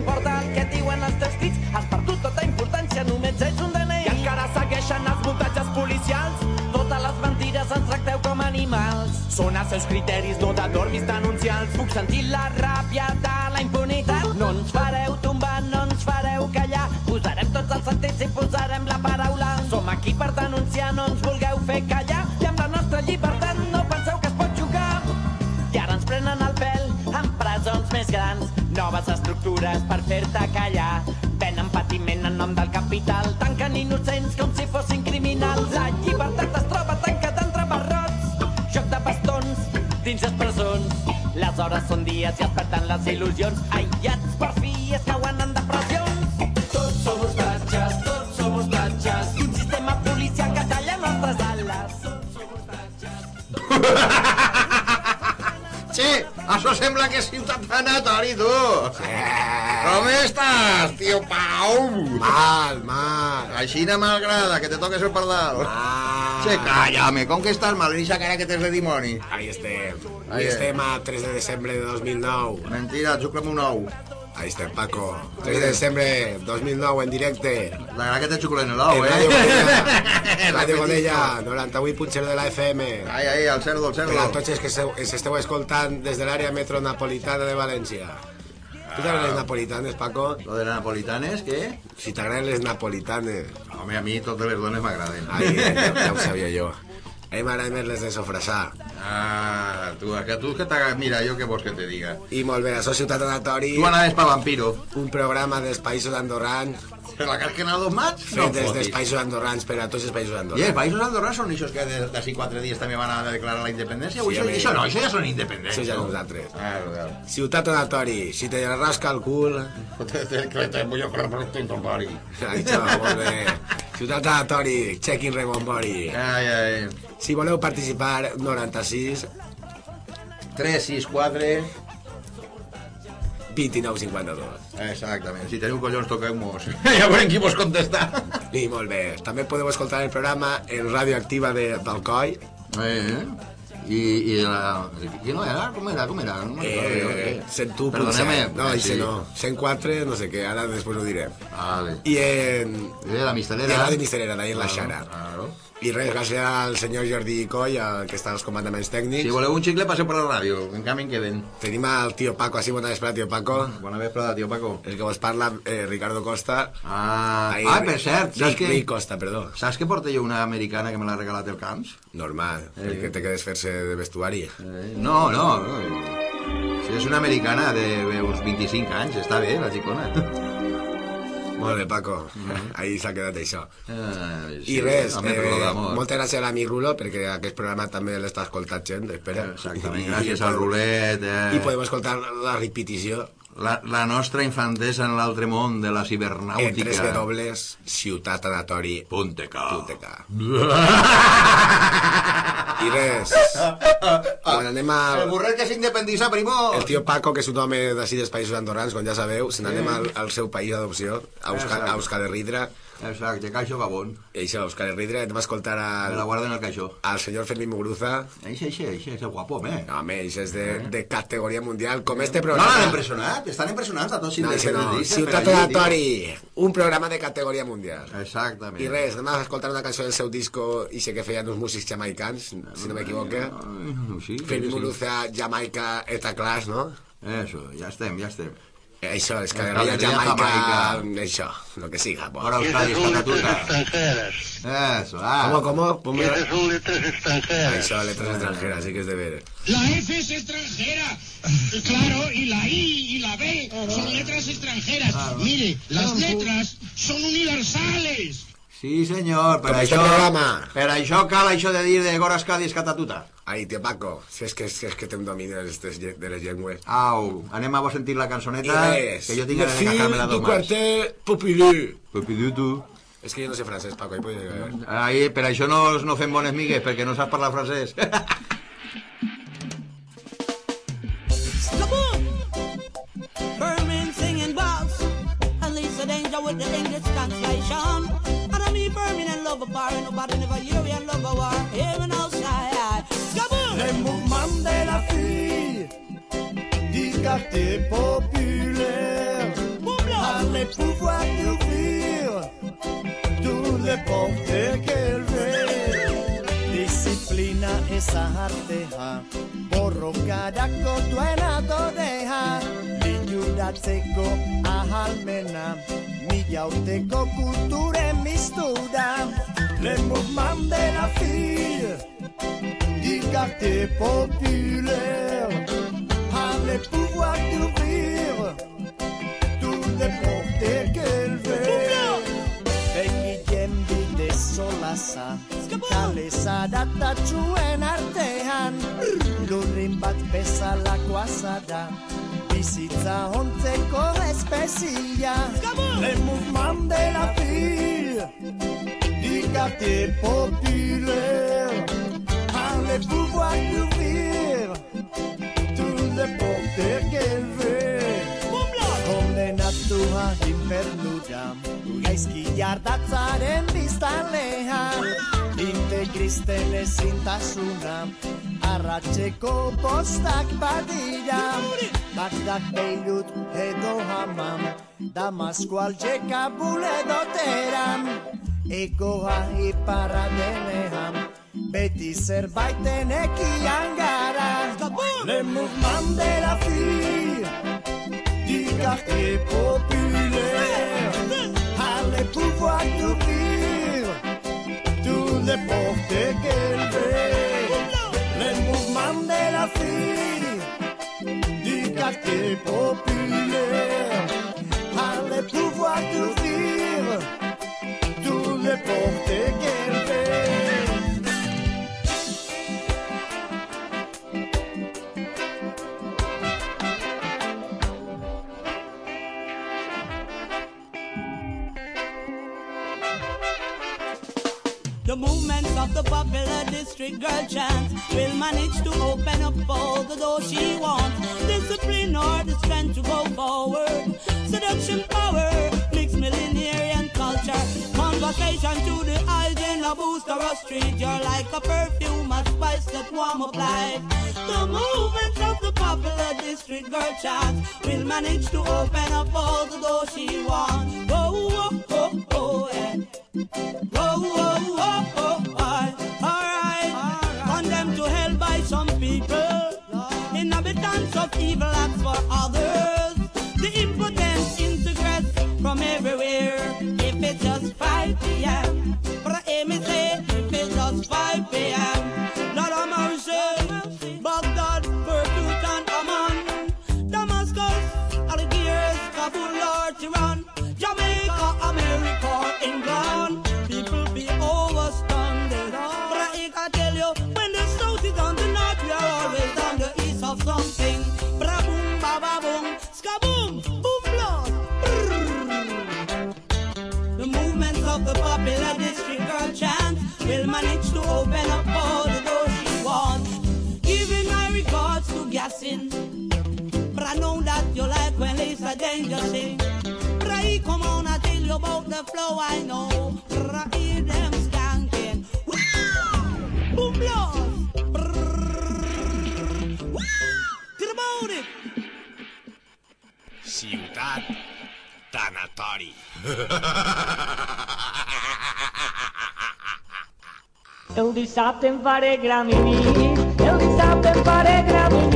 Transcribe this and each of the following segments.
importa el que diuen els teus crits, has perdut tota importància, només ets un DNI. I encara segueixen els muntatges policials, totes les mentires ens tracteu com animals. Són els seus criteris, no t'adormis denuncials. Puc sentir la ràbia de la impunitat. No ens fareu tombar, no ens fareu callar. Posarem tots els sentits i posarem la paraula. Som aquí per denunciar, no ens vulgueu fer callar. I amb la nostra llibertat Estructures per fer-te callar. Venen patiment en nom del capital. Tanquen innocents com si fossin criminals. La llibertat es troba tancada entre barrots. Joc de bastons dins les presons. Les hores són dies i es perden les il·lusions. Aïllats per fi es cauen en depressions. Tots som ostatges, tots som ostatges. Un sistema policial que talla nostres ales. Tots som ostatges. Che, això sembla que és sanatori, tu. Com estàs, tio Pau? Mal, mal. Així no m'agrada, que te toques el pardal. Ah. Che, cállame, com que estàs mal? Eixa cara que tens de dimoni. Ahí estem. Ahí Ahí estem a 3 de desembre de 2009. Mentira, xucla'm un ou. Ahí estem, Paco. 3 de desembre 2009 en directe. La gran que te xuclen el ou, En eh? Radio Godella. Radio. Godella, 98.0 de la FM. Ai, ai, el cerdo, el Per a cerdo. tots els que se- ens esteu escoltant des de l'àrea metronapolitana de València. Tu t'agraden les napolitanes, Paco? Lo de les napolitanes, què? Si t'agraden les napolitanes. Home, a mi totes les dones m'agraden. Ai, ja, ja ho sabia jo. A mi m'agraden més les de sofrasar. Ah, tu, que tu que t'agrada... Mira, jo què vols que te diga? I molt bé, això Ciutat Anatori, Tu anaves pa vampiro. un programa dels països andorrans, Per la casquen a dos mats? fet des dels països andorrans per a tots els països I els andorrans. països andorrans són aquests que de- d'ací quatre dies també van a declarar la independència? Sí, això, això no, això ja són independents. Això ja nosaltres. Ah, real. Ciutat Anatori, si te rasca el cul... Que te voy a comprar un tompari. Això, molt bé. Ciutat Anatori, check-in Rebombori. Ai, ai. Si voleu participar, 96 3, 6, 4... 29 52. Exactament. Si teniu collons, toqueu-mos. ja veurem qui vos contesta. I molt bé. També podeu escoltar el programa en Radioactiva de d'Alcoi. Eh, i, i la... Qui no era? Com era? Com era? No Eh, eh. 101.7. Perdoneu-me. No, eh, ese no. 104, no sé què, ara després ho direm. Vale. I en... Eh, la I mistelera. a la de Misterera, d'ahir en la Xara. Claro. I res, gràcies al senyor Jordi Coll, el que està als comandaments tècnics. Si voleu un xicle, passeu per la ràdio. En canvi en queden. Tenim al tio Paco, així bona vesprada, tio Paco. Bona vesprada, tio Paco. El que vos parla, eh, Ricardo Costa. Ah, Ahí, ah per cert, saps que... Rick Costa, perdó. Saps que porta jo una americana que me l'ha regalat el Camps? Normal, eh. perquè té que desfer-se de vestuari. Eh, no, no, no. Si és una americana de uns 25 anys, està bé, la xicona. Molt bé, Paco. Ahí s'ha quedat això. Eh, I res, eh, d'amor. moltes gràcies a l'amic Rulo, perquè aquest programa també l'està escoltant gent, espera. Exactament, gràcies i al Rulet. Eh, I podem escoltar la repetició la, la nostra infantesa en l'altre món de la en cibernàutica. www.ciutatanatori.tk Punte K. I res, quan anem El al... burret que s'independitza, primo! El tio Paco, que és un home d'ací dels països andorrans, com ja sabeu, se n'anem al, al seu país d'adopció, a Euskal, a Euskal Herridra, Exacte, caixo gabón. i això, a Euskal Herridra, anem a escoltar Me la al, guarda en el caixó. al senyor Fermín Muguruza, Eixe, eixe, eixe, és el guapo, home. no, home, això és de, de categoria mundial, com este No, programa. l'han impressionat, estan impressionats a tots No, això no. independentistes, Ciutat Anatori, un programa de categoria mundial. Exactament. I res, anem a escoltar una cançó del seu disco i sé que feien uns músics jamaicans, si no m'equivoque. Sí, Fermín sí. Muguruza, Jamaica, Eta Class, no? Eso, ja estem, ja estem. Això, és que Jamaica, Jamaica. això, lo que siga. Y Euskadi, esas son letras extranjeras. Eso, ah. ¿Cómo, cómo? Esas son letras extranjeras. Això, letras extranjeras, sí que es de ver. La F es extranjera. Claro, y la I y la B son letras extranjeras. Mire, las letras son universales. Sí, senyor, per Com això... programa. Per això cal això de dir de Gora Euskadi és Catatuta. Ai, tio Paco, si és que, si és que té un domini de les, de les llengües. Au, anem a vos sentir la cançoneta, res, que jo tinc ganes de fil cajar-me-la du dos más. quartet populú. Pepidutu. És que jo no sé francès, Paco, ahí podria veure. Ai, per això no, no fem bones migues, perquè no saps parlar francès. Berman singing box. And Lisa Danger with the English translation. Berman and love a bar. And nobody never hear me and love a war. Even outside. Kaboom! Les mouvements de la fille du quartier populaire. Boom! le pouvoir d'ouvrir toutes les portes qu'elle veut. Disciplina esa arteja, borrokadako duena dodeja, liudatzeko ahalmena, mila urteko kulturen mistura, le mouvement de la fille, du quartier populaire, a le pouvoir d'ouvrir toutes les portes qu'elle veut. sola sa Kale sadatatsuen artean Lurrin bat bezalakoa zara Bizitza hontzeko espezia Lemuz mandela pil Dikate populaire. Allez pouvoir ouvrir Tout le porter qu'elle veut Kondenatua infernura Gaizki jardatzaren biztanlean Integristen ezintasuna Arratxeko postak badira. Bagdak Beirut edo hamam Damasko aljeka buledo teran Egoa iparra denean Beti zerbaiten ekian gara. Le mouvement de la fille du quartier populaire tout voir, tout vivre, tout n'importe quel veut. Les mouvements de la fille, du quartier populaire, allez pouvoir tout vivre, tout n'importe quel of the popular district girl chant will manage to open up all the doors she wants. Discipline or the strength to go forward. Seduction power, mixed millenarian culture. Conversation to the eyes in a booster or street. You're like a perfume, a spice that warm up life. The movements of the popular district girl chant will manage to open up all the doors she wants. Oh, evil acts for others. The impotence integrates from everywhere. If it's just 5 p.m. But I me say, if it's just 5 p.m. Lisa Danger sing. But I come on, I tell you about the flow I know. Hear them skanking. Wow! Boom blood. Brrr. Wow! Get about it. Ciutat Tanatori. El dissabte em faré gramini, el dissabte em faré gramini,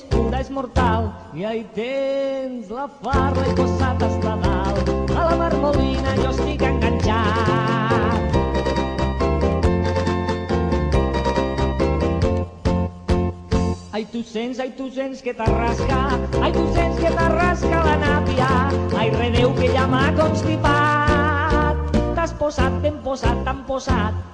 és pura, és mortal, i ahí tens la farla i posat hasta dalt. A la marmolina jo estic enganxat. Ai, tu sents, ai, tu sents que t'arrasca, ai, tu sents que t'arrasca la nàpia, ai, redeu que ja m'ha constipat. T'has posat, ben posat, t'han posat.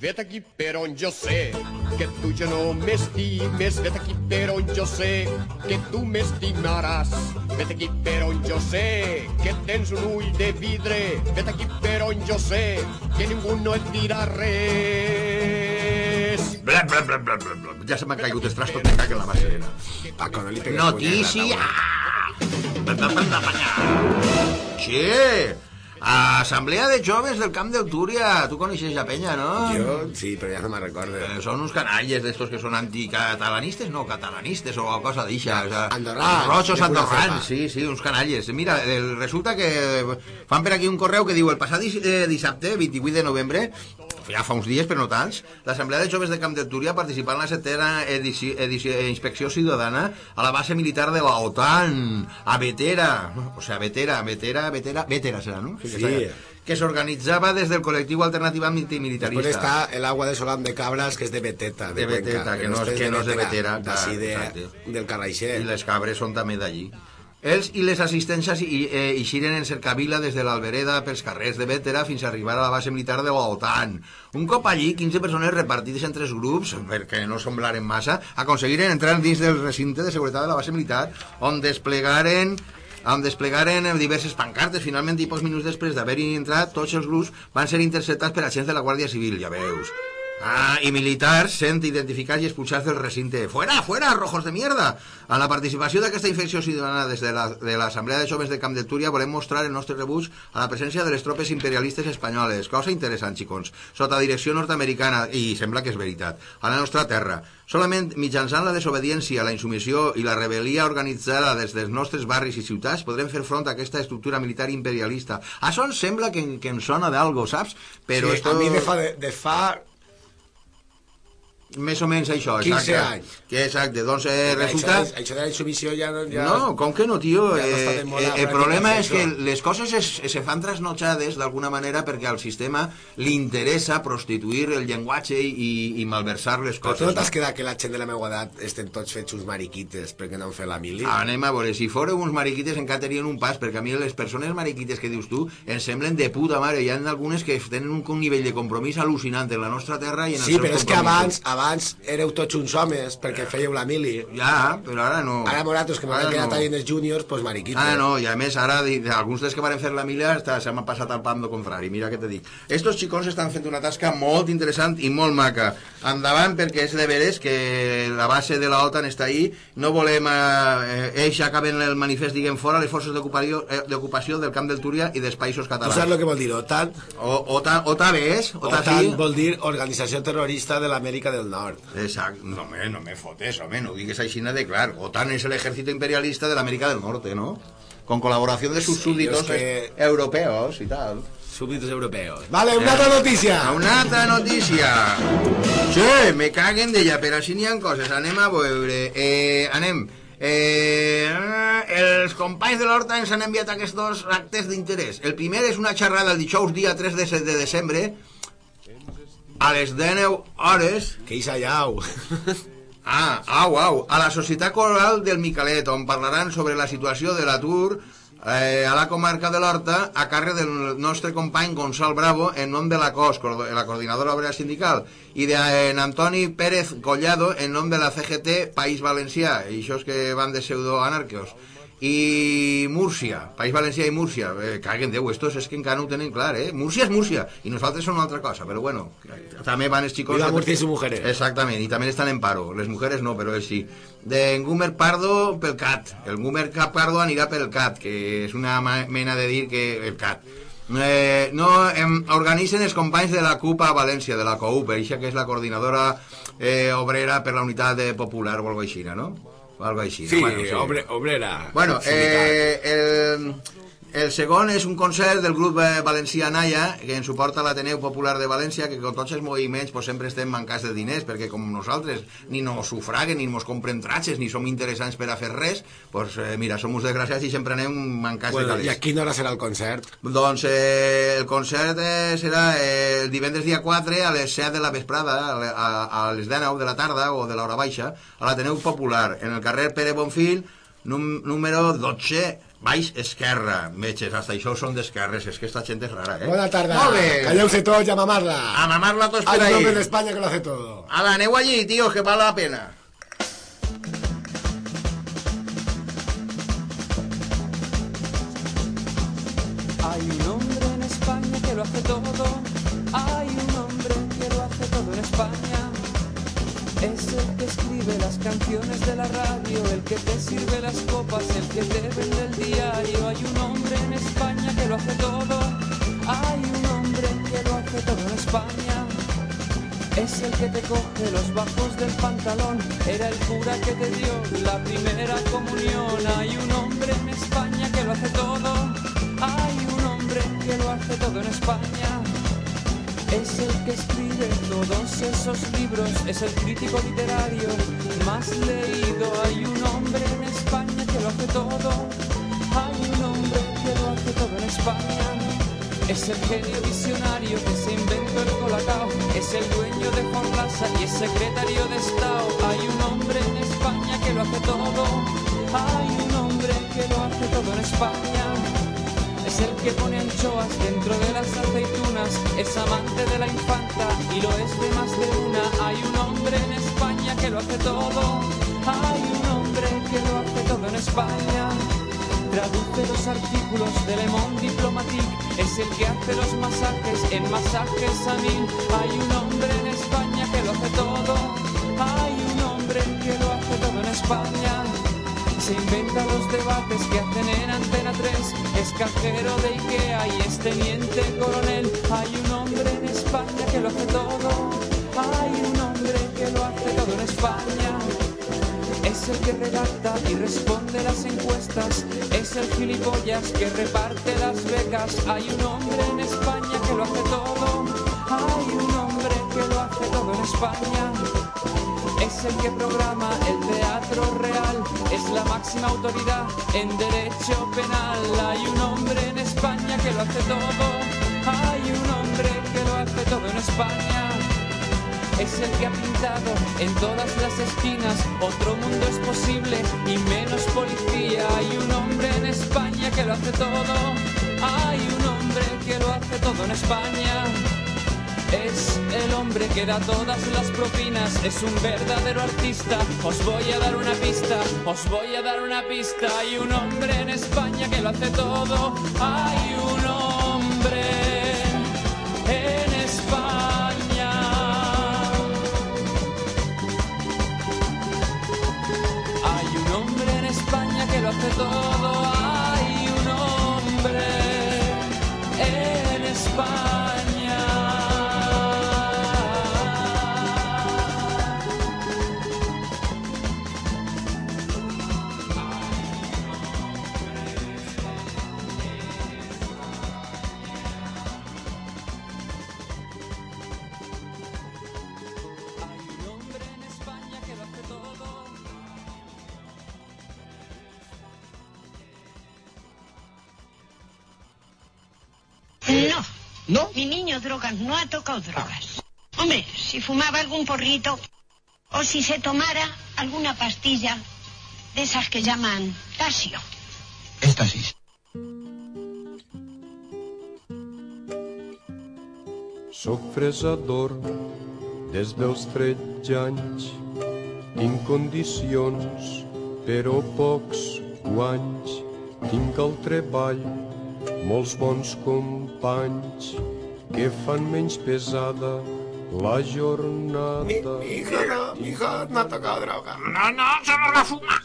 Vet aquí per on jo sé que tu ja no m'estimes. Vet aquí per on jo sé que tu m'estimaràs. Vet aquí per on jo sé que tens un ull de vidre. Vet aquí per on jo sé que ningú no et dirà res. Bla, bla, bla, bla, bla, bla. Ja se m'ha caigut el trastos, me cago en la macerera. Paco, no li pegues Notícia! Sí! Assemblea de joves del Camp del Túria. Tu coneixes la penya, no? Jo, sí, però ja no me'n recordo. Eh, son uns canalles d'estos que són anticatalanistes, no, catalanistes o cosa d'això. O sea, Andorrans, de pura andorrans, sí, sí, uns canalles. Mira, el, resulta que fan per aquí un correu que diu el passat dis- eh, dissabte, 28 de novembre, ja fa uns dies, però no tants, l'Assemblea de Joves de Camp del Túria participà en la setena edici, edici, eh, inspecció ciutadana a la base militar de la OTAN, a Vetera, o sea, Vetera, Vetera, Vetera, Vetera serà, no? Sí. Que, que s'organitzava des del col·lectiu Alternativa Després Militarista. està el agua de Solán de Cabras, que és de Beteta, de, De Beteta, Cuenca, que no és- que no és de Vetera, D'ací de, del Carraixer. I les cabres són també d'allí. Ells i les assistències i, eh, eixiren en cercavila des de l'Albereda pels carrers de Bétera fins a arribar a la base militar de l'OTAN. Un cop allí, 15 persones repartides en tres grups, perquè no semblaren massa, aconseguiren entrar dins del recinte de seguretat de la base militar, on desplegaren on desplegaren diverses pancartes. Finalment, i pocs minuts després d'haver-hi entrat, tots els grups van ser interceptats per agents de la Guàrdia Civil, ja veus. Ah, i militars sent identificats i expulsats del recinte. Fuera, fuera, rojos de mierda! A la participació d'aquesta infecció ciutadana des de la- de l'Assemblea de Joves de Camp de Túria volem mostrar el nostre rebuig a la presència de les tropes imperialistes espanyoles. Cosa interessant, xicons. Sota direcció nord-americana, i sembla que és veritat, a la nostra terra. Solament mitjançant la desobediència, la insumissió i la rebel·lia organitzada des dels nostres barris i ciutats podrem fer front a aquesta estructura militar imperialista. Això em sembla que, que em sona d'algo, saps? Però sí, esto- a mi de fa, de, de fa més o menys això, 15 exacte. anys. Que exacte, doncs eh, resulta... Això, això de la insubmissió ja... no- ja No, com que no, tio? Ja no Eh, eh, el problema és que les coses es, se fan trasnotxades d'alguna manera perquè al sistema li interessa prostituir el llenguatge i, i malversar les Però coses. tu no t'has quedat que la gent de la meva edat estem tots fets uns mariquites perquè no han fet la mili? Anem a veure, si fóreu uns mariquites encara tenien un pas, perquè a mi les persones mariquites que dius tu em semblen de puta mare. Hi ha algunes que tenen un, nivell de compromís al·lucinant en la nostra terra i en els Sí, seus però és que compromisos. abans, abans éreu tots uns homes perquè fèieu la mili. Ja, però ara no. Ara nosaltres, que m'han Ara quedat no. ahí en els júniors, pues mariquites. Ah, no, i a més ara alguns dels que van fer la mila hasta se m'han passat al pando contrari, mira què te dic. Estos xicons estan fent una tasca molt interessant i molt maca. Endavant perquè és de veres que la base de la OTAN està ahí, no volem eh, ells acaben el manifest diguem fora les forces d'ocupació eh, d'ocupació del camp del Túria i dels països Tu catalans. saps el que vol dir OTAN? O, OTAN, OTAN és? OTAN, OTAN sí? vol dir Organització Terrorista de l'Amèrica del Nord. Exacto. No me, no me fotes, home, no digues així de clar. OTAN es el ejército imperialista de la América del Norte, ¿no? Con colaboración de sus Sí, súbditos es que- europeos y tal. Súbditos europeos. Vale, una altra notícia. Una altra notícia. Sí, me caguen d'ella, però així n'hi ha coses. Anem a veure. Eh, anem. Eh, els companys de l'Horta ens han enviat aquests dos actes d'interès. El primer és una xerrada el dijous dia 3 de, de desembre a les 19 hores Que isa llau. Ah, au, au, a la Societat Coral del Micalet, on parlaran sobre la situació de l'atur eh, a la comarca de l'Horta a càrrec del nostre company Gonçal Bravo en nom de la COS, la Coordinadora Obrera Sindical, i d'en Antoni Pérez Collado en nom de la CGT País Valencià, i això és que van de pseudoanarqueos. I Múrcia, País Valencià i Múrcia, eh, caguen Déu, estos és que encara no ho tenen clar, eh? Múrcia és Múrcia, i nosaltres som una altra cosa, però bueno, també van els xicos... Viva Murcia y sus mujeres. Exactament, i també estan en paro. Les mujeres no, però ells sí. De Gumer Pardo pel CAT. El Gumer Pardo anirà pel CAT, que és una mena de dir que... El CAT. Eh, no, em, organitzen els companys de la CUP a València, de la COUP, eixa que és la coordinadora eh, obrera per la unitat popular o algo així, no? O algo així. Sí, bueno, obre, obrera. Bueno, eh, el, el segon és un concert del grup eh, valencià Naya, que ens suporta l'Ateneu Popular de València, que com tots els moviments pues, sempre estem mancats de diners, perquè com nosaltres ni nos sufraguen, ni nos compren tratges, ni som interessants per a fer res, pues, eh, mira, som uns desgraciats i sempre anem mancats Bueno, de I calés. a quina hora serà el concert? Doncs eh, el concert eh, serà eh, el divendres dia 4 a les 7 de la vesprada, a, a, a les 19 de la tarda o de l'hora baixa, a l'Ateneu Popular, en el carrer Pere Bonfil, num, número 12, Baix Esquerra, metges, hasta això són d'esquerres, és que esta gent és rara, eh? Bona tarda. Calleu-se tots a mamarla. A mamarla tots per ahí. Hay un hombre de España que lo hace todo. Ala, aneu allí, tíos, que vale la pena. Hay un hombre en España que lo hace todo. Hay un el que escribe las canciones de la radio, el que te sirve las copas, el que te vende el diario. Hay un hombre en España que lo hace todo. Hay un hombre que lo hace todo en España. Es el que te coge los bajos del pantalón, era el cura que te dio la primera comunión. Hay un hombre en España que lo hace todo. Hay un hombre que lo hace todo en España. Es el que escribe todos esos libros, es el crítico literario más leído. Hay un hombre en España que lo hace todo. Hay un hombre que lo hace todo en España. Es el genio visionario que se inventó el colacao. Es el dueño de Forlasa y es secretario de Estado. Hay un hombre en España que lo hace todo. Hay un hombre que lo hace todo en España. El que pone anchoas dentro de las aceitunas, es amante de la infanta y lo es de más de una. Hay un hombre en España que lo hace todo, hay un hombre que lo hace todo en España. Traduce los artículos de Le Monde Diplomatique, es el que hace los masajes en masajes a mil. Hay un hombre en España que lo hace todo, hay un hombre que lo hace todo en España. Se inventa los debates que hacen en Antena 3 Es cajero de Ikea y es teniente coronel. Hay un hombre en España que lo hace todo. Hay un hombre que lo hace todo en España. Es el que redacta y responde las encuestas, es el gilipollas que reparte las becas. Hay un hombre en España que lo hace todo, hay un hombre que lo hace todo en España. Es el que programa el teatro real, es la máxima autoridad en derecho penal. Hay un hombre en España que lo hace todo, hay un hombre que lo hace todo en España. Es el que ha pintado en todas las esquinas, otro mundo es posible y menos policía. Hay un hombre en España que lo hace todo, hay un hombre que lo hace todo en España. Es el hombre que da todas las propinas, es un verdadero artista. Os voy a dar una pista, os voy a dar una pista. Hay un hombre en España que lo hace todo. Hay un hombre en España. Hay un hombre en España que lo hace todo. Drogas no ha tocado drogas. Hombre, si fumaba algún porrito o si se tomara alguna pastilla de esas que llaman tasio. Éxtasis. Soc fresador des dels 13 anys. Tinc condicions, però pocs guanys. Tinc el treball, molts bons companys que fan menys pesada la jornada. Mi mi hija no ha tocado droga. No, no, solo la fuma.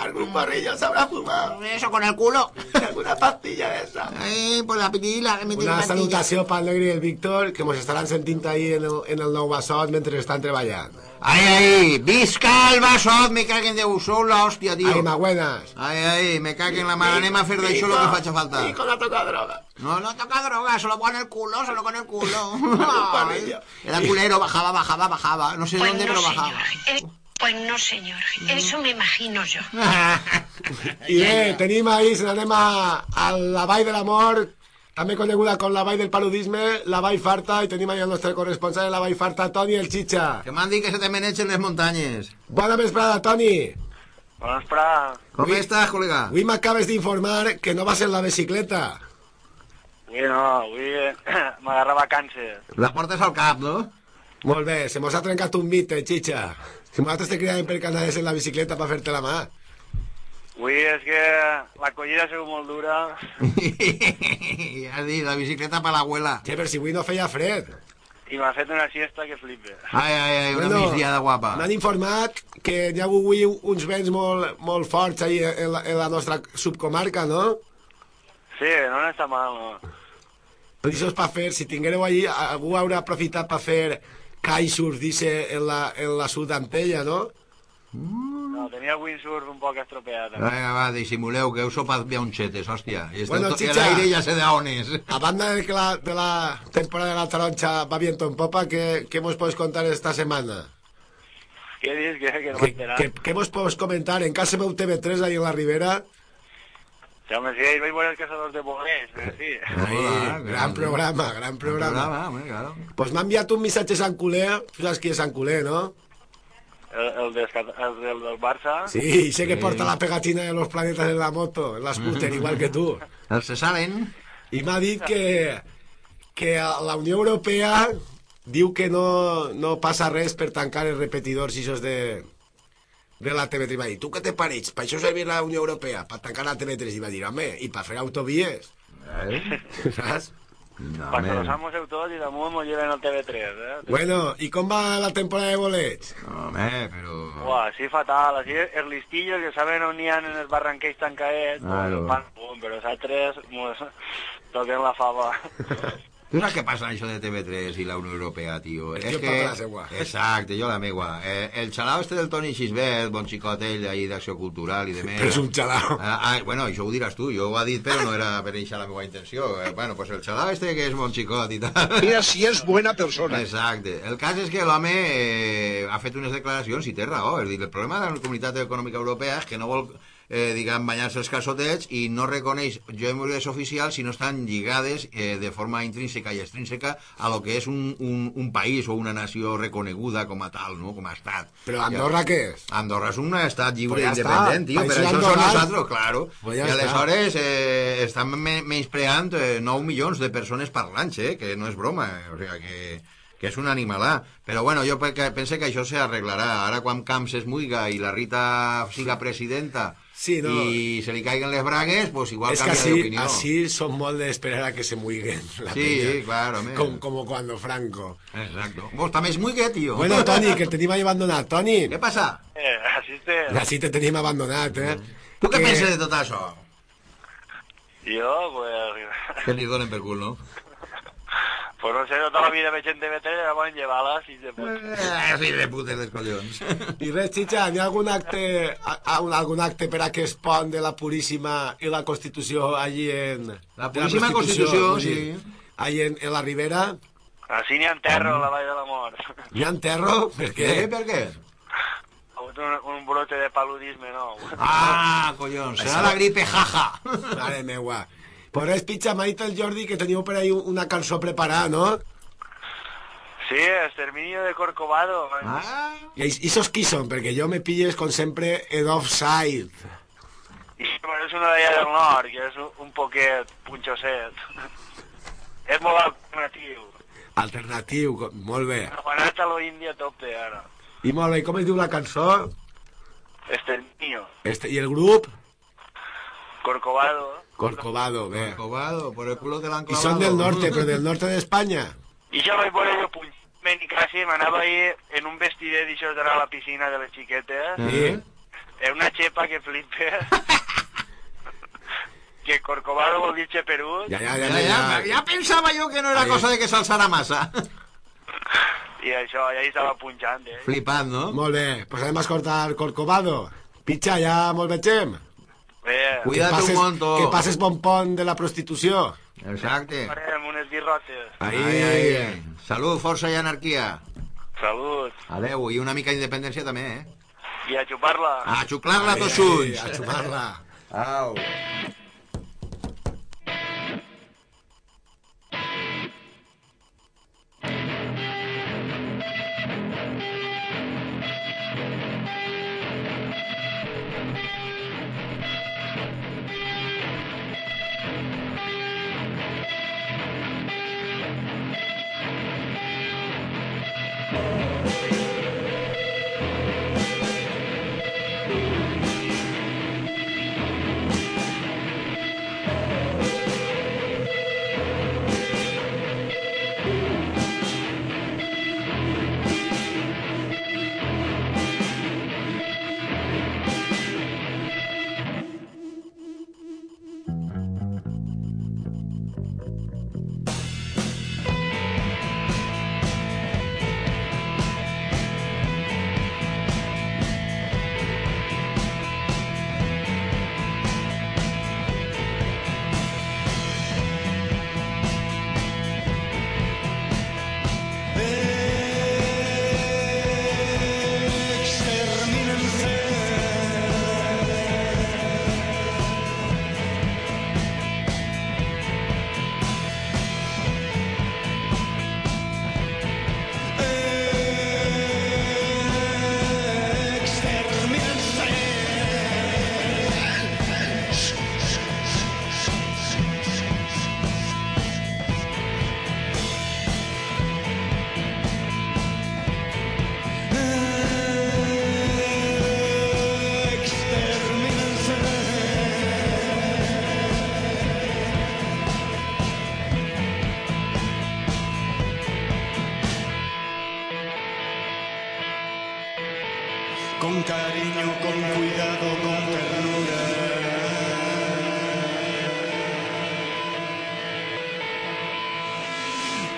Algún barrillo se habrá fumado. Eso con el culo. Alguna pastilla de esa. Ay, pues la pitilla, la Una salutació pel Negre i el Víctor, que mos estaran sentint ahí en el, en el nou Bassot mentre estan treballant. Ai, ai, visca el Bassot, me caguen de sou l'hòstia, tio. Ai, magüenas. Ai, ai, me caguen la mare, anem a fer d'això lo que faci falta. Hijo, no toca droga. No, no toca droga, solo con el culo, solo con el culo. Era culero, bajaba, bajaba, bajaba. No sé Pues dónde, no, pero señor. Eh, pues no, señor. Eso me imagino yo. I bé, tenim ahí, se n'anem a, a la Vall de l'Amor, també coneguda com la Vall del Paludisme, la Vall Farta, i tenim ahí el nostre corresponsal de la Vall Farta, Toni el Chicha. Que m'han dit que se te menechen les muntanyes. Bona vesprada, Toni. Bona vesprada. Com estàs, col·lega? Avui m'acabes d'informar que no vas en la bicicleta. Avui no, avui eh, m'agarra vacances. La portes al cap, no? Molt bé, se mos ha trencat un mite, Chicha. Si nosaltres te cridàvem perquè anaves en la bicicleta per fer-te la mà. Avui és que la collida ha sigut molt dura. ja has dit, la bicicleta per l'abuela. Sí, però si avui no feia fred. I m'ha fet una siesta que flipa. Ai, ai, ai, una bueno, migdiada guapa. M'han informat que hi ha hagut avui uns vents molt, molt forts ahí en la, en la nostra subcomarca, no? Sí, no està mal, no. Però això és per fer, si tinguéreu allí, algú haurà aprofitat per fer kitesurf, dice, en la, en la sud d'Antella, no? No, tenia el windsurf un poc estropeat. eh? Vinga, va, dissimuleu, que heu sopat biaunxetes, hòstia. I Bueno, bueno, chicha. el aire ja sé de on és. A banda de que la, de la temporada de la taroncha va viento en popa, ¿qué, qué nos puedes contar esta semana? Què dius? Que, que no ¿Qué, qué, qué nos puedes comentar? En casa veu TV3 ahí en la Ribera. Home, sí, ahir vaig veure els caçadors de bolers, però sí. Ahí, gran programa, gran programa. programa, hombre, claro. Pues m'ha enviat un missatge Sant Culer, tu saps qui és Sant Culer, no? El, el, del, el del, del Barça. Sí, sé que Sí. porta la pegatina de los planetas en la moto, en la scooter, igual que tú. Els se saben. I m'ha dit que, que la Unió Europea diu que no, no passa res per tancar els repetidors i de, de la TV3. I va dir, tu què te pareix? Per això servir la Unió Europea, per tancar la TV3. I va dir, home, i per fer autovies. Saps? No, Perquè los amos eu tot i damunt m'ho lleven al TV3, eh? Bueno, i com va la temporada de bolets? Home, però... Uah, així fatal, així els listillos que saben on n'hi ha en els barranquers tancadets, Claro. pues, pan, pum, però altres mos toquen la fava. Tu saps què passa això de TV3 i la Unió Europea, tio? El és que... la seua. Exacte, jo la meua. Eh, el xalau este del Toni Xisbert, bon xicot ell, ahí d'acció cultural i de més. Però és un xalau. Ah, ah, bueno, això ho diràs tu, jo ho ha dit, però no era per això la meva intenció. Eh, bueno, pues el xalau este que és bon xicot i tal. Mira si és buena persona. Exacte. El cas és que l'home eh, ha fet unes declaracions i té raó. És dir, el problema de la Comunitat Econòmica Europea és que no vol eh, diguem, banyar-se els calçotets i no reconeix geomolles oficials si no estan lligades eh, de forma intrínseca i extrínseca a lo que és un, un, un país o una nació reconeguda com a tal, no? com a estat. Però Andorra què és? Andorra és un estat lliure Pues ja i independent, tio, país per això andorrans. nosaltres, claro. Pues ja I aleshores eh, estan me menyspreant eh, 9 milions de persones parlants, eh, que no és broma, eh, o sigui que que és un animalà. Però bueno, jo pense que això s'arreglarà. Ara quan Camps es muiga i la Rita siga presidenta Sí, no. i se li caiguen les bragues, pues igual Es que canvia así, d'opinió. así son molt de esperar a que se muiguen la Sí, peña. claro, como cuando Franco. Exacto. Vos també es muigue, tio. Bueno, Toni, que el tenim ahí abandonat. Toni, Què passa? Eh, així té... així te tenim abandonat, eh? Tu què Que- penses de tot això? Jo, pues... Que li donen per cul, no? Pues no sé, tota la vida veig en TV3 i llavors llevar-la, si se pot. Eh, fill de putes dels collons. I res, Chicha, hi ha algun acte, a, a, un- algun acte per a que es pon de la Puríssima i la Constitució allí en... La de Puríssima Constitució, Constitució, sí. Allí en, en la Ribera. Així n'hi ha enterro a la Vall de la Mort. Hi ha enterro? Per què? Què? Per què? Un, un brote de paludisme nou. Ah, collons, serà la gripe jaja. Mare meua. Pues res, Pitxa, m'ha dit el Jordi que teniu per ahí una cançó preparada, no? Sí, exterminio de Corcovado. Ah. I esos qui són? Perquè jo me pilles, com sempre, en offside. I bueno, és una d'allà del nord, que és un, poquet punxoset. és molt alternatiu. Alternatiu, molt bé. Quan a lo índia a tope, ara. I molt bé, com es diu la cançó? Exterminio. Este, I el grup? Corcovado. Corcovado, bé. Corcovado, por el culo te l'han I clavado. són del norte, però del norte d'Espanya. I jo vaig veure jo punxament i quasi m'anava ahir en un d'això d'anar a la piscina de les xiquetes. Sí. És una xepa que flipa. que Corcovado vol dir xeperut. Ja, ja, ja, Ja, ja. ja, ja pensava jo que no era Ahí. cosa de que s'alçara massa. I això, ja hi estava punxant, eh? Flipant, no? Molt bé, pues anem a escoltar Corcovado. Pitxa, ja molt vegem. Bé, Cuida't passes, un montó. Que passes bon pont de la prostitució. Exacte. farem unes birrotes. Ahí, Ai, ai, ai. Salut, força i anarquia. Salut. Adeu, i una mica d'independència també, eh? I a xupar-la. A xuclar-la tots junts. A xumar-la. Au.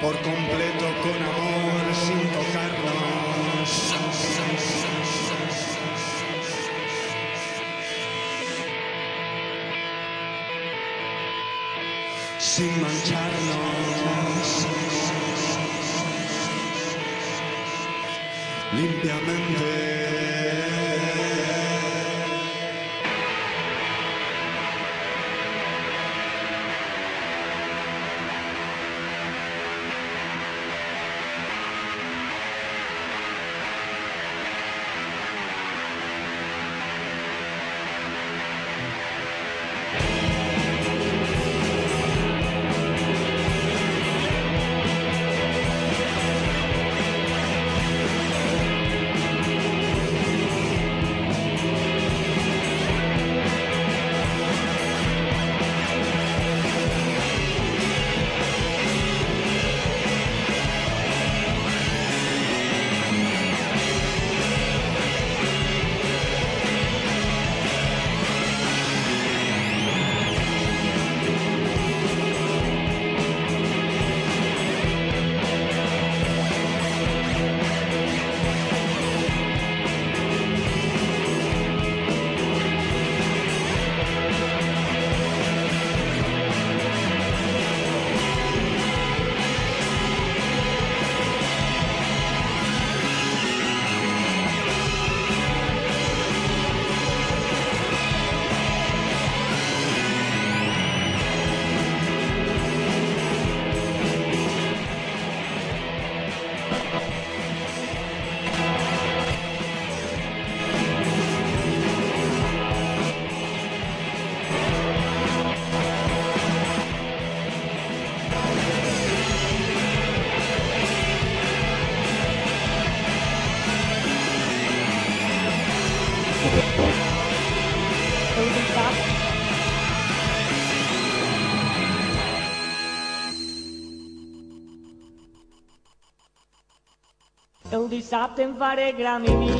Por completo, con amor, sin tocarnos. Sin mancharnos. limpiamente. Dissabte em faré gramini,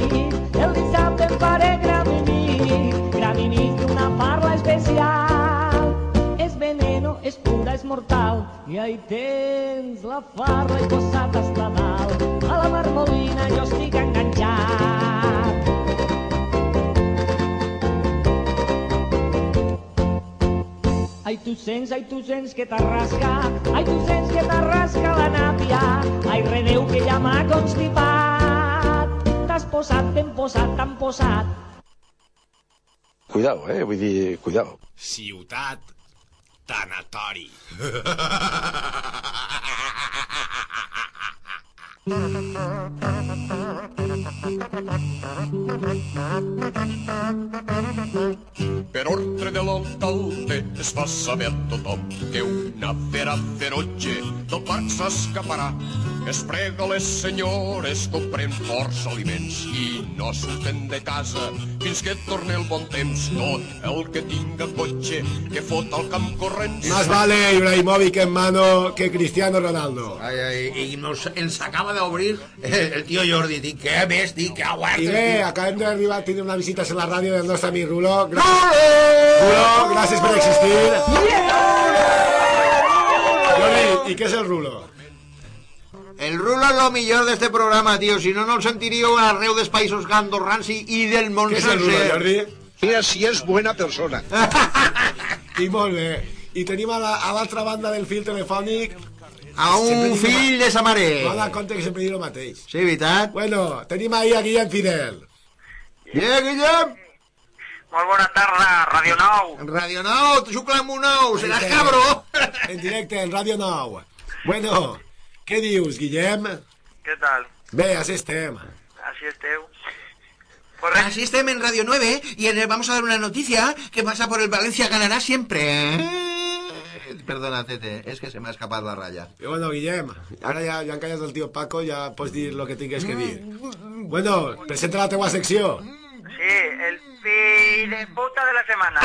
el dissabte em faré gramini, gramini d'una parla especial. És veneno, és pura, és mortal, i ahí tens la farla i posat hasta dalt. A la marmolina jo estic enganxat. Ai, tu sents, ai, tu sents que t'arrasca, ai, tu sents que t'arrasca la nàpia, ai, redeu que ja m'ha constipat. T'has posat, ben posat, tan posat. Cuidao, eh? Vull dir, cuidao. Ciutat tanatori. Per ordre de l'alcalde es fa saber a tothom que una fera feroge del parc s'escaparà. Es prega a les senyores compren forts aliments i no surten de casa fins que torne el bon temps. Tot el que tinga cotxe que fot al camp corrents. Más vale Ibrahimovic en mano que Cristiano Ronaldo. Ay, ay, y nos, ens acaba de abrir eh, el tío Jordi. Dic, què més? Dic, que aguanta. I bé, acabem d'arribar, tenim una visita en la ràdio del nostre amic Rulo. Gràcies, Rulo, gràcies per existir. Jordi, ¿y qué es el Rulo? El Rulo es lo millor de este programa, tío. Si no, no el sentiríeu arreu dels països andorrans i, del món ¿Qué es el Rulo, sencer. Jordi? Mira si és buena persona. I molt bé. I tenim a la- a l'altra banda del fil telefònic... A un Sempre fill de sa mare. No da compte que sempre diu el mateix. Sí, veritat? Bueno, tenim ahí a Guillem Fidel. Yeah, Guillem! Molt bona tarda, Radio Nou. Radio Nou, xucla'm un nou, seràs cabro. En directe en Radio Nou. Bueno, què dius, Guillem? Què tal? Bé, així estem. Així esteu? Así estem en Radio 9 y en el- vamos a dar una noticia que pasa por el Valencia ganará siempre. Perdona, Tete, es que se me ha escapado la raya. Y bueno, Guillem, ara ja, ja han callat el tio Paco, ja pots dir lo que tingues que dir. Bueno, presenta la teua secció. Sí, el fill de puta de la setmana.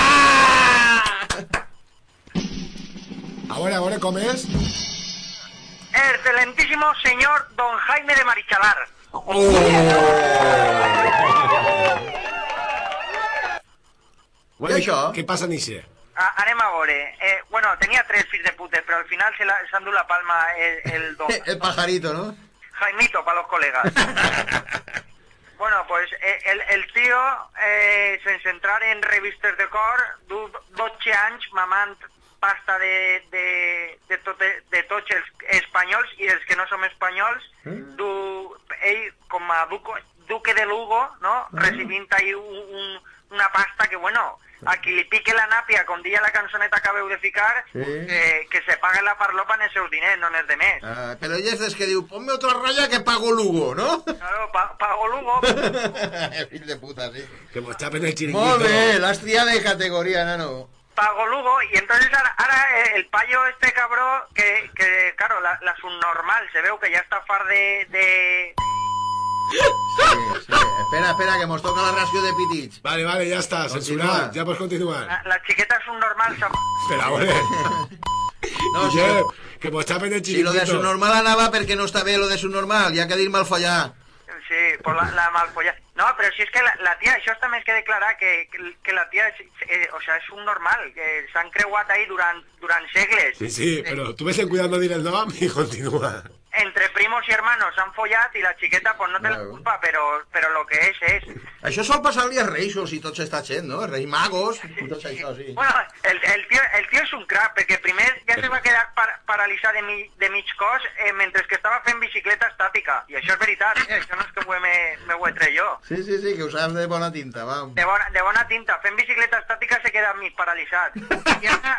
A veure, a veure com és. El excelentísimo señor Don Jaime de Marichalar. Bueno, I això? Què passa, Nixe? A, anem a veure. Eh, bueno, tenia tres fills de putes, però al final se la- dut la palma el, el don. El pajarito, ¿no? Jaimito para los colegas. bueno, pues eh, el, el tío, eh, sense entrar en revistes de cor, du 12 anys mamant pasta de, de, de, tot, de tots els espanyols i els que no som espanyols, du, ell com a duco, duque de Lugo, no? recibint ahí un, un, una pasta que, bueno, a qui li pique la nàpia, com dia la cançoneta que acabeu de ficar, Sí. eh, que se pague la farlopa en els seus diners, no en els de més. Ah, pero ella es des que diu, ponme otra raya que pago Lugo, ¿no? Claro, pa, pago Lugo. Fill de puta, sí. Que mos chapen el chiringuito. Molt bé, l'has triat de categoria, nano. Pago Lugo y entonces ahora, ahora, eh, el payo este cabrón que, que claro, la, la subnormal se veu que ya está far de... de... Sí, sí. Espera, espera, que mos toca la ració de pitits. Vale, vale, ya está, censurat. Ya puedes continuar. La, la chiqueta subnormal se... Espera, ole. No, sí. Guillem, que mos chapen el Si chiringuito. lo de su normal anava perquè no està bé lo de su normal, ja que dir mal follar. Sí, por la, la. No, pero si es que la, la tía, això també és que declarar que, que, la tía, és, eh, o sea, és un normal, que s'han creuat ahí durant, durant segles. Sí, sí, pero tú ves en cuidado dir el nom y continúa. Entre primos y hermanos han follat y la chiqueta pues no te la culpa, pero, pero lo que es es... Això sol passar-li als reixos i tots està gent, no? Reis magos i tot això, sí. Bueno, el, el, tío, el tío és un crack, perquè primer ja se va quedar par, paralitzat de, mi, de mig cos eh, mentre que estava fent bicicleta estàtica. I això és veritat, eh? això no és que ho he, me, me ho he tret jo. Sí, sí, sí, que ho saps de bona tinta, va. De bona, de bona tinta, fent bicicleta estàtica se queda mig paralitzat. I ara,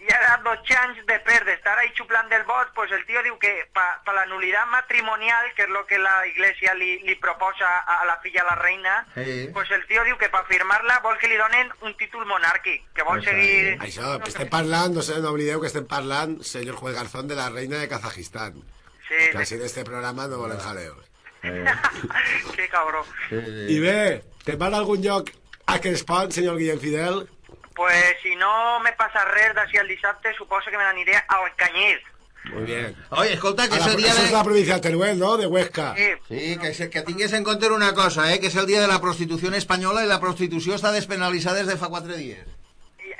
i ara 12 anys de per d'estar ahí xuplant del bot, pues el tío diu que pa, pa la nulidad matrimonial, que és lo que la iglesia li, li proposa a, a la filla la reina, Sí. pues el tío diu que per firmar-la vol que li donen un títol monàrquic, que vol seguir... Això, que estem parlant, no sé, no oblideu que estem parlant, señor juez Garzón, de la reina de Kazajistán. Sí, Que en este programa no volen jaleos. que cabró. I bé, te'n va a algun lloc a que es pon, senyor Guillem Fidel? Pues si no me passa res d'ací al dissabte, suposo que me n'aniré al Canyís. Muy bien. Oye, escolta, que A és el dia de... es la provincia de Teruel, ¿no? De Huesca. Sí, Sí, que, se- que tingues en compte una cosa, eh? que és el dia de la prostitució espanyola i la prostitució està despenalitzada des de fa quatre dies.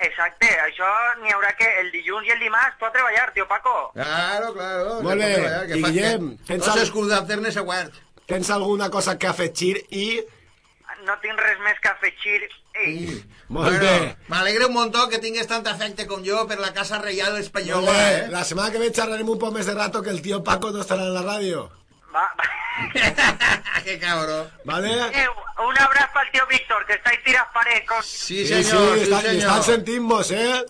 exacte, això n'hi haurà que el dilluns i el dimarts tu a treballar, tio Paco. Claro, claro. Molt bé, que i fa- Guillem, que tens al- s'escudar-ne següent. Tens alguna cosa que afegir i... No tinc res més que afegir. Ei, Molt bé. M'alegra un muntó que tingues tant afecte com jo per la Casa Reial Molt Espanyola, bé. eh? La semana que ve charlarem un poc més de rato que el tío Paco no estarà en la ràdio. va, va. que cabrón. ¿Vale? Eh, un abraç pel tio Víctor, que està ahí tirat paret. Con... Sí, Sí, sí, està, i estan sentint-vos, eh?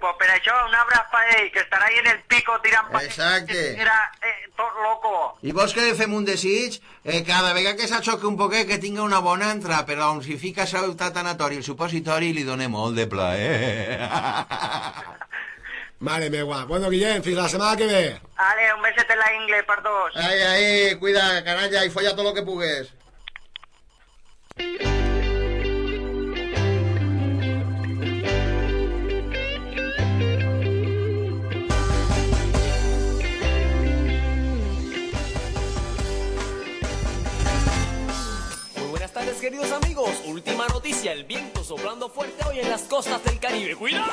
Pues per això, un abraç per ell, que estarà ahí en el pico tirant paret. Exacte. Era eh, tot loco. I vols que fem un desig? Eh, cada vegada que s'aixoque un poquet que tinga una bona entrada, però on si fica sautat tanatori el supositori li dona molt de plaer. Mare meua. Bueno, Guillem, fins la setmana que ve. Ale, un beset en la ingle per dos. Ai, ai, cuida, canalla, i folla tot lo que pugues. Queridos amigos, última noticia, el viento soplando fuerte hoy en las costas del Caribe. ¡Cuidado!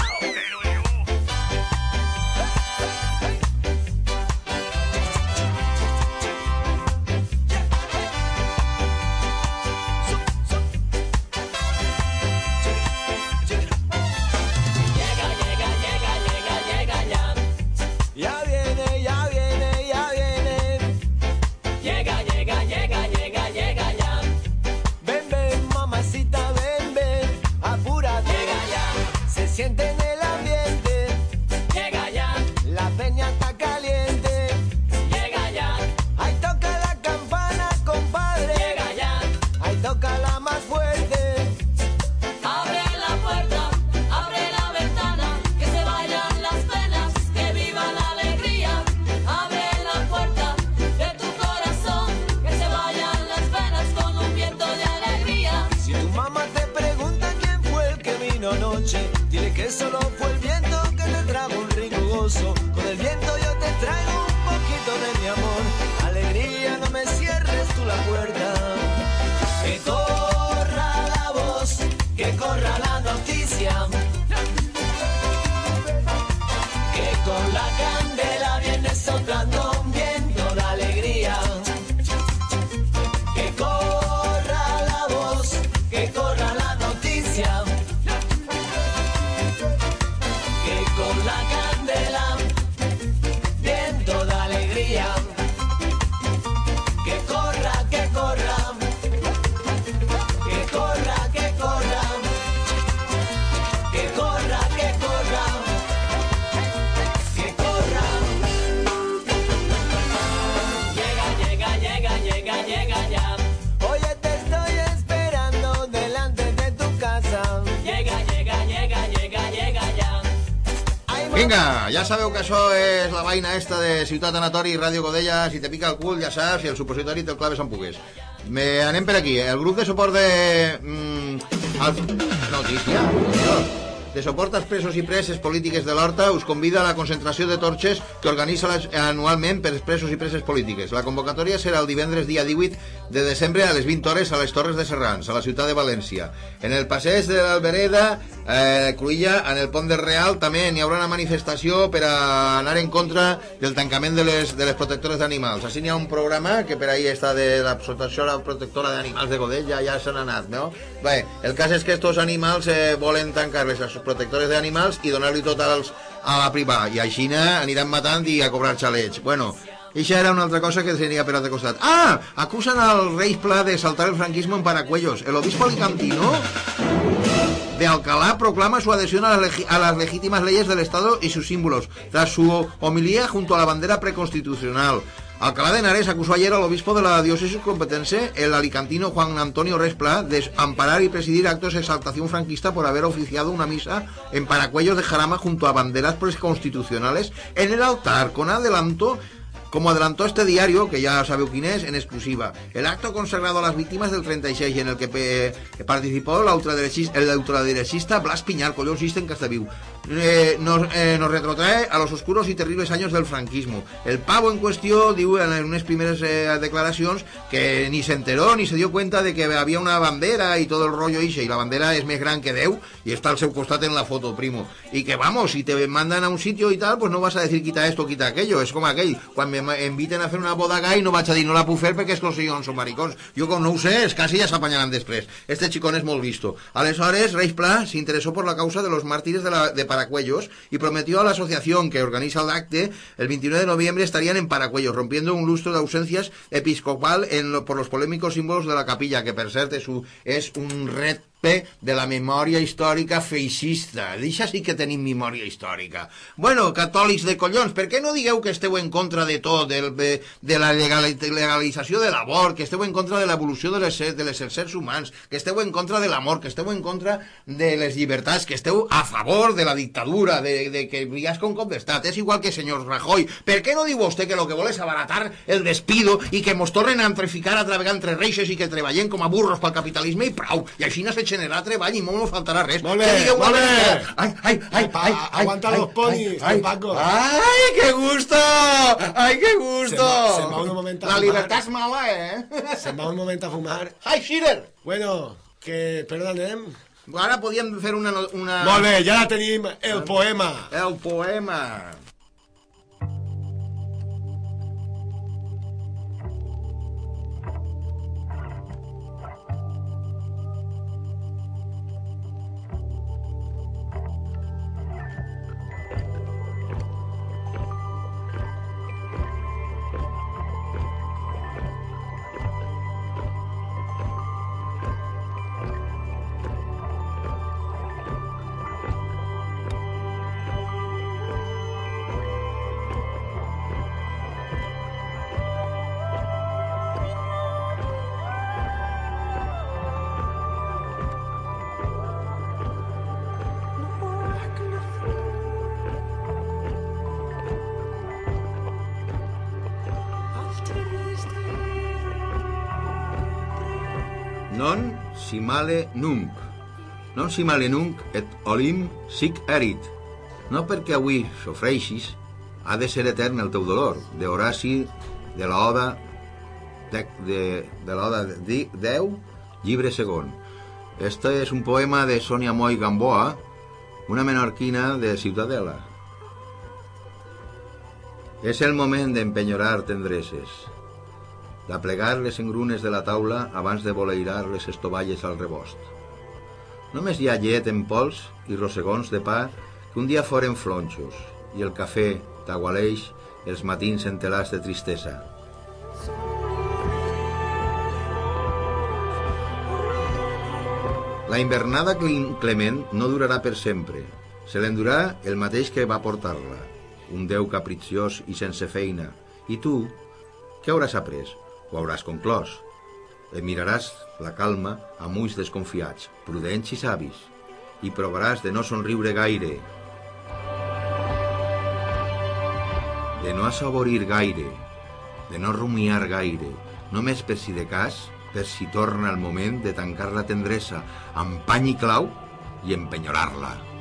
Sabeu que això és la vaina esta de Ciutat Anatori i Ràdio Godella. Si te pica el cul, ja saps, i el supositori te'l claves on pugues. Me, anem per aquí. El grup de suport de... Mm, el, notícia, Dios. De suport als presos i preses polítiques de l'Horta us convida a la concentració de torxes que organitza anualment per presos i preses polítiques. La convocatòria serà el divendres dia 18 de desembre a les 20 hores a les Torres de Serrans, a la ciutat de València. En el passeig de l'Albereda, eh, Cruïlla, en el Pont del Real, també n'hi haurà una manifestació per a anar en contra del tancament de les, de les protectores d'animals. Així n'hi ha un programa que per ahí està de la protectora d'animals de Godella, ja se n'ha anat, no? Bé, el cas és que estos animals eh, volen tancar les protectores d'animals i donar-li tot als, a la privada, i així aniran matant i a cobrar xalets. Bueno, Ixa era una altra cosa que tenia per altre costat. Ah! Acusen al rei Pla de saltar el franquismo en Paracuellos. El obispo alicantino de Alcalá proclama su adhesión a las, a las legítimas leyes del Estado y sus símbolos, tras su homilía junto a la bandera preconstitucional. Alcalá de Henares acusó ayer al obispo de la diócesis competense, el alicantino Juan Antonio Respla, de amparar y presidir actos de exaltación franquista por haber oficiado una misa en Paracuellos de Jarama junto a banderas preconstitucionales en el altar, con adelanto como adelantó este diario, que ya sabe quién es, en exclusiva, el acto consagrado a las víctimas del 36 y en el que participó la ultraderechista, el ultraderechista Blas Piñar, existe en Castellviu, eh, nos, eh, nos retrotrae a los oscuros y terribles años del franquismo. El pavo en cuestión diu en unas primeras eh, declaraciones que ni se enteró ni se dio cuenta de que había una bandera y todo el rollo y la bandera es más gran que Deu y está al seu costat en la foto, primo. Y que vamos, si te mandan a un sitio y tal, pues no vas a decir quita esto, quita aquello. Es como aquell, quan me inviten a fer una boda gai no vaig a no la puc fer perquè és que els collons són maricons. Jo com no ho sé, és quasi ja s'apanyaran després. Este xicón és molt visto. Aleshores, Reis Pla se interesó por la causa de los mártires de, la, de Paracuellos y prometió a la asociación que organiza el acte el 29 de noviembre estarían en Paracuellos, rompiendo un lustro de ausencias episcopal en lo- por los polémicos símbolos de la capilla, que per cert és, un- és un ret de la memòria històrica feixista. Deixa sí que tenim memòria històrica. Bueno, catòlics de collons, per què no digueu que esteu en contra de tot, del, de, de la legal, legalització de l'abort, que esteu en contra de l'evolució de, les, de les éssers humans, que esteu en contra de l'amor, que esteu en contra de les llibertats, que esteu a favor de la dictadura, de, de que viasca un cop d'estat. És igual que senyor Rajoy. Per què no diu vostè que lo que vol és abaratar el despido i que mos tornen a entreficar a treballar entre reixes i que treballem com a burros pel capitalisme i prou. I així no se generarà treball i no nos faltarà res. Molt bé, Que molt bé. Ai, ai, ai, ai, ai, aguanta ai, los ponis, ai, Paco. Ay, qué gusto! Ay, qué gusto! Se va- se va un momento a La fumar. libertad es mala, eh? Se'n va un moment a fumar. Ai, Schirer! Bueno, que per on anem? Ara podíem fer una... no- una... Molt bé, ja la tenim, el poema. El poema. Non si male nunc. Non si male nunc et olim sic erit. No perquè avui sofreixis, ha de ser etern el teu dolor. De Horaci, de la de, de, de la Oda de 10, llibre segon. Este és un poema de Sonia Moy Gamboa, una menorquina de Ciutadela. És el moment d'empenyorar tendreses, d'aplegar les engrunes de la taula abans de voleirar les estovalles al rebost. Només hi ha llet en pols i rossegons de pa que un dia foren flonxos i el cafè t'agualeix els matins entelats de tristesa. La invernada clement no durarà per sempre. Se l'endurà el mateix que va portar-la, un déu capriciós i sense feina. I tu, què hauràs après? Ho hauràs conclòs. Et miraràs la calma amb ulls desconfiats, prudents i savis, i provaràs de no somriure gaire. de no assaborir gaire, de no rumiar gaire, només per si de cas, per si torna el moment de tancar la tendresa amb pany i clau i empenyorar-la.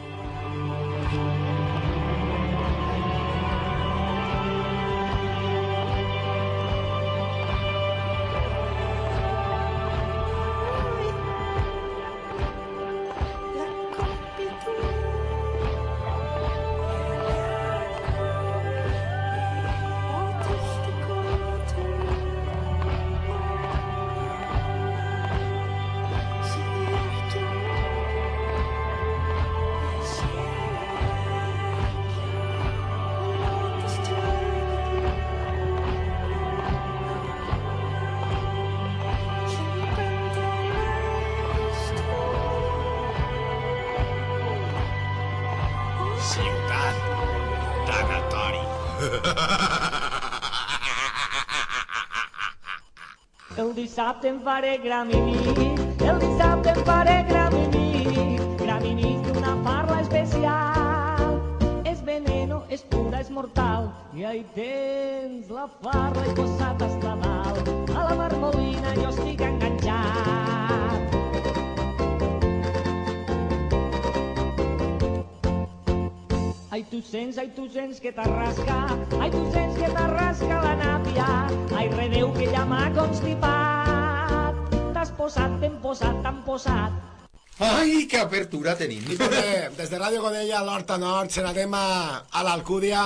Dissabte em faré gramini, el dissabte em faré gramini, gramini d'una parla especial. És veneno, és pura, és mortal, i ahí tens la farla i posat hasta dalt. A la marmolina jo estic enganxat. Ai, tu sents, ai, tu sents que t'arrasca, ai, tu sents que t'arrasca la nàpia, ai, redeu que ja m'ha constipat. T'has posat, t'hem posat, t'han posat. Ai, que apertura tenim. I també, des de Ràdio Godella, a l'Horta Nord, se n'anem a, a l'Alcúdia,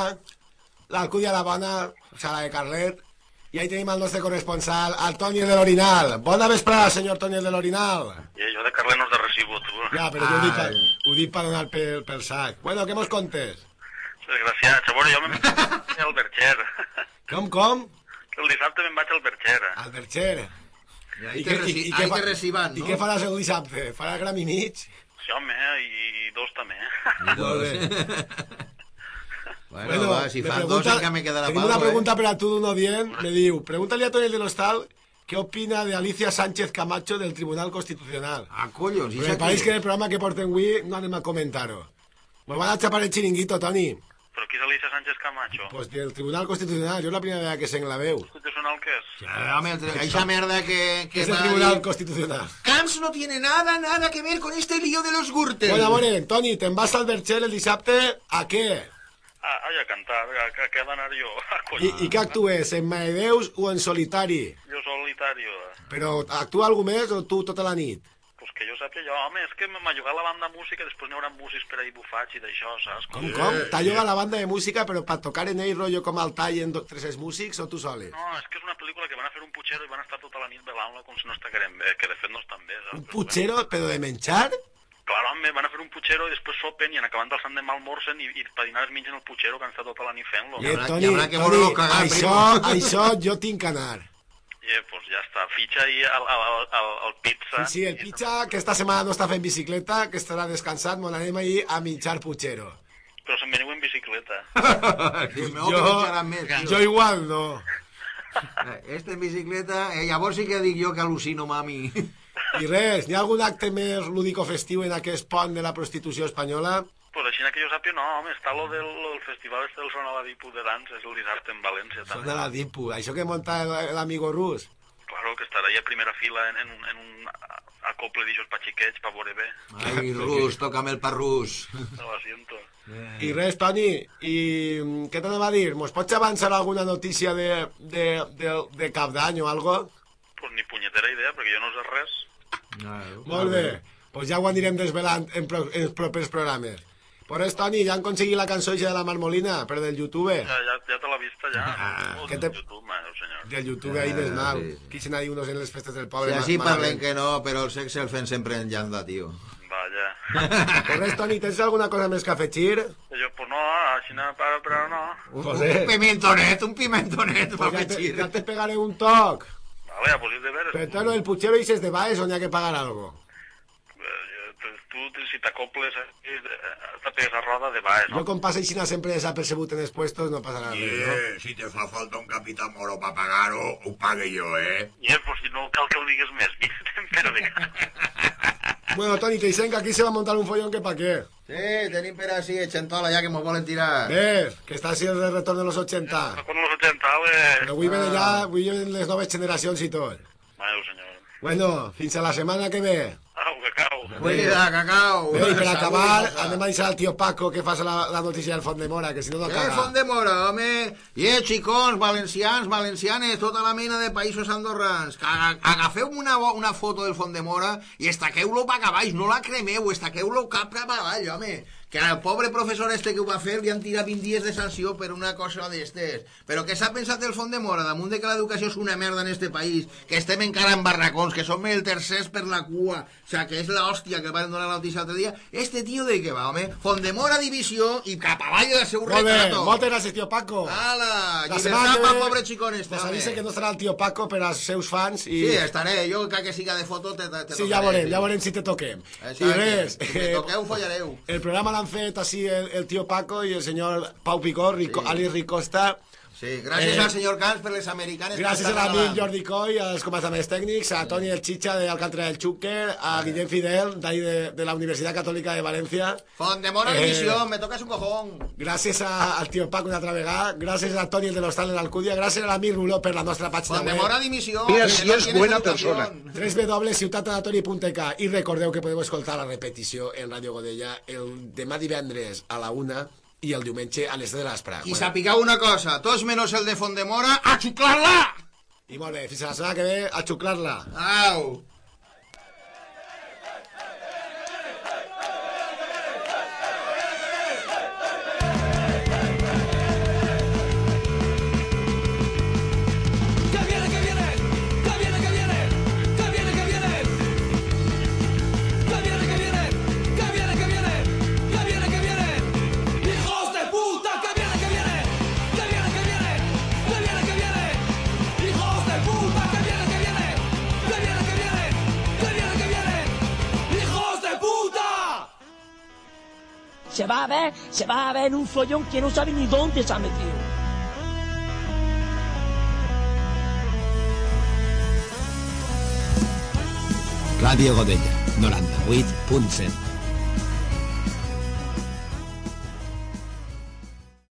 l'Alcúdia la Bona, o sigui, la de Carlet, i ahí tenim el nostre corresponsal, el Toni de l'Orinal. Bona vesprada, senyor Toni de l'Orinal. I jo de Carlet no és de recibo, tu. Ja, però jo ho dic, ho dic per donar pel, pel sac. Bueno, què mos contes? Desgraciats. A veure, jo me'n vaig al Berger. Com, com? El dissabte me'n vaig al Berger. Al Berger. Ahí te reci- ahí te reciban, I no? què faràs el dissabte? Farà gram i mig? Sí, home, i, i dos també. Molt bé. Bueno, va, si me fan pregunta- dos encara me quedarà Tenim palo, una eh? pregunta per a tu d'un odient. Me diu, pregúntale a Toni del Hostal què opina de Alicia Sánchez Camacho del Tribunal Constitucional. Ah, collons, i me això pareix què? que en el programa que portem avui no anem a comentar-ho. Mos van a xapar el xiringuito, Toni. Però qui és Alicia Sánchez Camacho? Pues del Tribunal Constitucional, jo és la primera vegada que sent la veu. Constitucional què és? Ah, home, esa mierda que, que és el Tribunal. Constitucional. Camps no tiene nada, nada que ver con este lío de los Gürtel. Bueno, a veure, Toni, te'n vas al Berchel el dissabte a què? Ah, ai, a cantar, a, a què he d'anar jo? A I. I què actues, en Maedeus o en solitari? Jo solitario. Però actua algú més o tu tota la nit? Pues que jo sàpiga jo, home, és que m'ha jugat la banda música i després n'hi haurà músics per ahí bufats i d'això, saps? Com, com? T'ha llogat la banda de música, però per tocar en ell rotllo com al tall en tres músics o tu soles? No, és que és una pel·lícula que van a fer un putxero i van estar tota la nit velant-la com si no estigueren bé, que de fet no estan bé, saps? Un putxero, però de menjar? Clar, home, van a fer un putxero i després sopen i en acabant el sant de malmorsen i, i per dinar es mengen el putxero que han estat tota la nit fent-lo. Eh, Toni, Toni, això, això jo tinc que anar. Eh, pues ja està, fitxa el, el, el, el, el pizza. Sí, sí, el pitxa, que esta setmana no està fent bicicleta, que estarà descansat, m'ho anem ahir a mitjar putxero. Però se'n veniu en bicicleta. Jo, jo igual no. Este en bicicleta, eh, llavors sí que dic jo que al·lucino, mami. I res, n'hi ha algun acte més lúdico festiu en aquest pont de la prostitució espanyola? Pues així que jo sàpiga, no, home, està lo del, lo del festival este del Sona la Dipu de dansa, és el dissabte en València també. Sona la dipu, això que munta el- l'amigo rus. Claro, que estarà allà a primera fila en, en, un, en un acople d'aixòs pa xiquets, pa veure bé. Ai, rus, toca'm el parrús. No lo siento. I res, Toni, i mm, què t'anava a dir? Mos pots avançar alguna notícia de, de, de, de cap d'any o algo? Pues ni punyetera idea, perquè jo no sé res. Molt bé, pues ja ho anirem desvelant en, pro, en els propers programes. Per res, Toni, ja han aconseguit la cançó de la Marmolina, però del YouTube. Ja, ja, ja te l'ha vista, ja. oh, què del te- YouTube, senyor. Del YouTube ahí més mal. Qui se n'ha dit unos en les festes del Si poble. així ma- parlen que no, però el sexe el fem sempre en llanda, tio. Vaja. Per res, Toni, tens alguna cosa més que afegir? Jo, pues no, així no, però, però no. Pues eh, Un pimentonet, un pimentonet, pues ja, te, ja te pegaré un toc. Vale, ja, pues és de veres. Pero todo del puchero dices de Baes o n'hi ha que pagar algo. Eh, Tu, si t'acoples, eh, te pegues a roda de baix, no? Yo con pasa y sin siempre desapercebut en expuestos no pasa nada. Eh, si te fa falta un capitán moro para pagar-ho, ho pague jo, eh? I eh, pues si no cal que ho digues més, però vinga. Bueno, Toni, te dicen que aquí se va a montar un follón que pa' qué. Sí, tenim per així, Xentola, ja que mos volen tirar. Ver, que está así el retorno de los 80. Con los 80, pues... Però vull veure ja, vull veure les noves generacions i tot. Adéu, senyor. Bueno, fins a la setmana que ve. Au, cacau. Cuida, cacau. Bé, I per Salut, acabar, anem a deixar al tio Paco que fas la, la notícia del Font de Mora, que si no no caga. Font de Mora, home. I eh, xicons, valencians, valencianes, tota la mena de països andorrans. Agafeu una, una foto del Font de Mora i estaqueu-lo cap a baix, no la cremeu, estaqueu-lo cap cap avall, home. Que al pobre professor este que ho va fer li han tirat 20 dies de sanció per una cosa d'estes. Però què s'ha pensat el Font de Mora, damunt de que l'educació és una merda en este país, que estem encara en barracons, que som el tercers per la cua, o sea, que és la hòstia que van donar la notícia l'altre dia. Este tio de què va, home? Font de Mora divisió i cap avall del seu Molt bé, retrato. moltes gràcies, tio Paco. Ala, La llibertat pel pobre xicón este, Pues home. que no estarà el tio Paco per als seus fans i... Sí, estaré, jo que, que siga de foto te, te, te Sí, ja veurem, ja veurem si te toquem. Exacte. I res, Si me toqueu, follareu. el programa l'han fet així el, el tio Paco i el senyor Pau Picó, Rico, Sí. Ali Ricosta. Sí, gràcies Eh, al senyor Camps per les americanes. Gràcies a l'amic. Jordi Coy, als comandaments tècnics, a Toni El Chicha de Alcántara del Xúquer, a Guillem Fidel, d'ahí de, de la Universitat Catòlica de València. Font de Mora Eh, me tocas un cojón. Gràcies a, al tio Paco una altra vegada, gràcies a Toni el de l'Hostal de l'Alcúdia, gràcies a l'amic Ruló per la nostra pàgina Font de web. Mora Dimisión. Mira si és buena educación. www.ciutatanatori.k i recordeu que podeu escoltar la repetició en Ràdio Godella el demà divendres a la una i el diumenge a les 10 de l'espre. I sapigueu una cosa, tots menys el de Font de Mora, a xuclar-la! I molt bé, fins a la setmana que ve, a xuclar-la. Au! Se va a ver, se va a ver un follón que no sabe ni dónde se ha metido. Ràdio Godella, 98.7.